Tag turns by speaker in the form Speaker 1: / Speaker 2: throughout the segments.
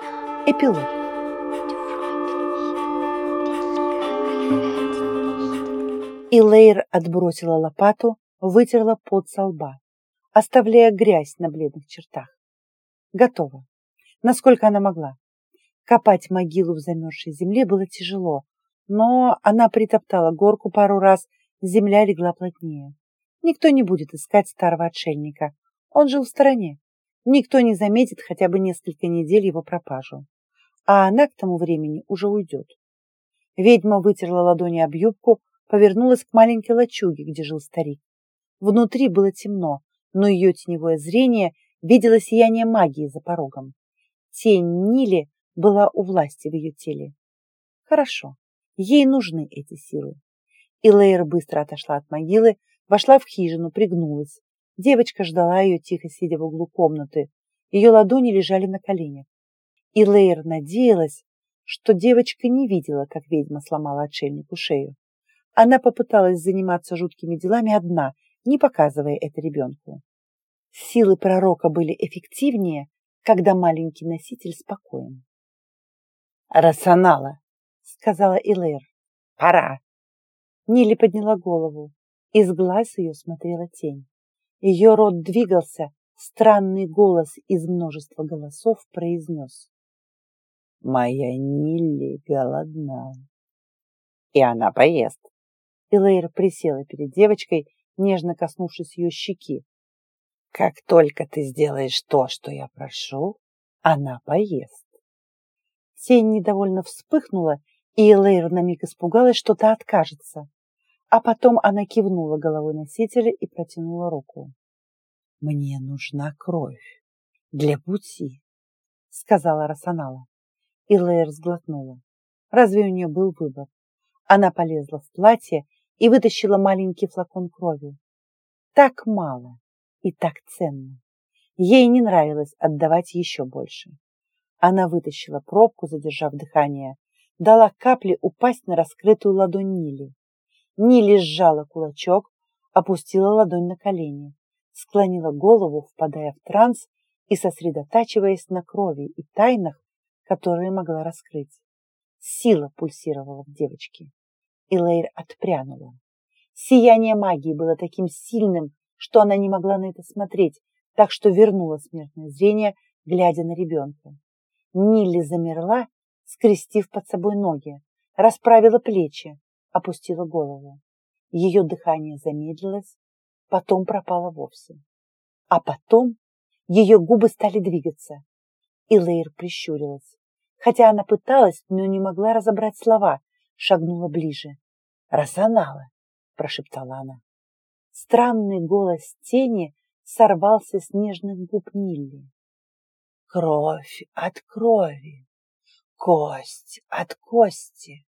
Speaker 1: Эпилог. Илэйр отбросила лопату, вытерла пот со лба, оставляя грязь на бледных чертах. Готово. Насколько она могла. Копать могилу в замерзшей земле было тяжело, но она притоптала горку пару раз, земля легла плотнее. Никто не будет искать старого отшельника. Он жил в стороне. Никто не заметит хотя бы несколько недель его пропажу. А она к тому времени уже уйдет. Ведьма вытерла ладони об юбку, повернулась к маленькой лачуге, где жил старик. Внутри было темно, но ее теневое зрение видело сияние магии за порогом. Тень Нили была у власти в ее теле. Хорошо, ей нужны эти силы. И Лейер быстро отошла от могилы, вошла в хижину, пригнулась. Девочка ждала ее, тихо сидя в углу комнаты. Ее ладони лежали на коленях. И Лейер надеялась, что девочка не видела, как ведьма сломала отшельнику шею. Она попыталась заниматься жуткими делами одна, не показывая это ребенку. Силы пророка были эффективнее, когда маленький носитель спокоен. «Рассанала», — сказала Илэр. «Пора». Нили подняла голову. Из глаз ее смотрела тень. Ее рот двигался, странный голос из множества голосов произнес. «Моя Нилли голодна». «И она поест», Элейра присела перед девочкой, нежно коснувшись ее щеки. «Как только ты сделаешь то, что я прошу, она поест». Тень недовольно вспыхнула, и Элейра на миг испугалась, что та откажется. А потом она кивнула головой носителя и протянула руку. «Мне нужна кровь для пути», — сказала Расанала. Илэйр сглотнула. Разве у нее был выбор? Она полезла в платье и вытащила маленький флакон крови. Так мало и так ценно. Ей не нравилось отдавать еще больше. Она вытащила пробку, задержав дыхание, дала капли упасть на раскрытую ладонь Нили. Нили сжала кулачок, опустила ладонь на колени, склонила голову, впадая в транс и сосредотачиваясь на крови и тайнах, которые могла раскрыть. Сила пульсировала в девочке. Илэйр отпрянула. Сияние магии было таким сильным, что она не могла на это смотреть, так что вернула смертное зрение, глядя на ребенка. Нилли замерла, скрестив под собой ноги, расправила плечи, опустила голову. Ее дыхание замедлилось, потом пропало вовсе. А потом ее губы стали двигаться. Илэйр прищурилась. Хотя она пыталась, но не могла разобрать слова, шагнула ближе. «Рассанала!» — прошептала она. Странный голос тени сорвался с нежных губ Нилли. «Кровь от крови, кость от кости,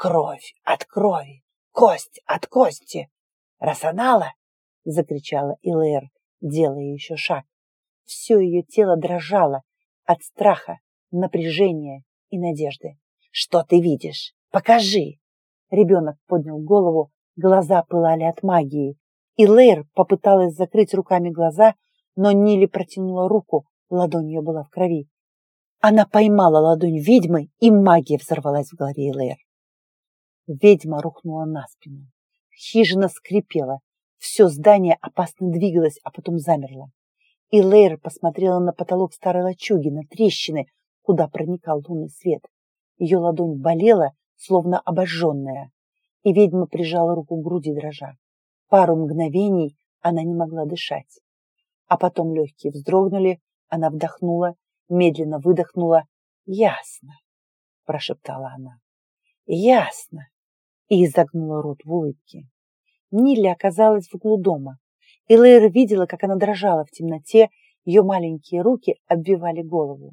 Speaker 1: кровь от крови, кость от кости!» «Рассанала!» — закричала Илэр, делая еще шаг. Все ее тело дрожало от страха, напряжения и надежды. «Что ты видишь?» Покажи!» Ребенок поднял голову, глаза пылали от магии. И Лейр попыталась закрыть руками глаза, но Нили протянула руку, ладонь ее была в крови. Она поймала ладонь ведьмы, и магия взорвалась в голове Лейр. Ведьма рухнула на спину. Хижина скрипела. Все здание опасно двигалось, а потом замерло. И Лейр посмотрела на потолок старой лачуги, на трещины, куда проникал лунный свет. Ее ладонь болела, словно обожженная, и ведьма прижала руку к груди дрожа. Пару мгновений она не могла дышать. А потом легкие вздрогнули, она вдохнула, медленно выдохнула. «Ясно», — прошептала она. «Ясно», — и изогнула рот в улыбке. Нилли оказалась в углу дома, и Лейра видела, как она дрожала в темноте, ее маленькие руки обвивали голову.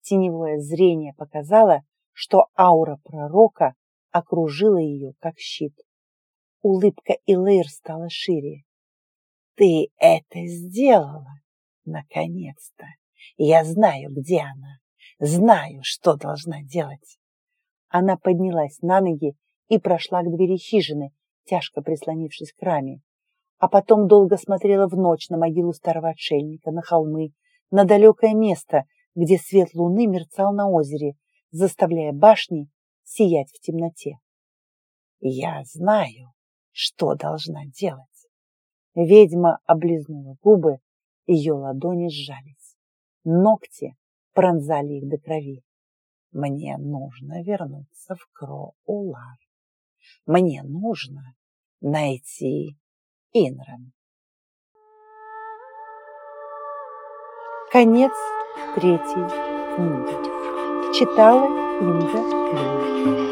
Speaker 1: Теневое зрение показало, что аура пророка окружила ее, как щит. Улыбка Илэйр стала шире. «Ты это сделала! Наконец-то! Я знаю, где она! Знаю, что должна делать!» Она поднялась на ноги и прошла к двери хижины, тяжко прислонившись к раме. А потом долго смотрела в ночь на могилу старого отшельника, на холмы, на далекое место, где свет луны мерцал на озере, заставляя башни сиять в темноте. «Я знаю, что должна делать». Ведьма облизнула губы, ее ладони сжались. Ногти пронзали их до крови. Мне нужно вернуться в Кроулар. Мне нужно найти Инран. Конец третьей книги. Читала Инга Клин.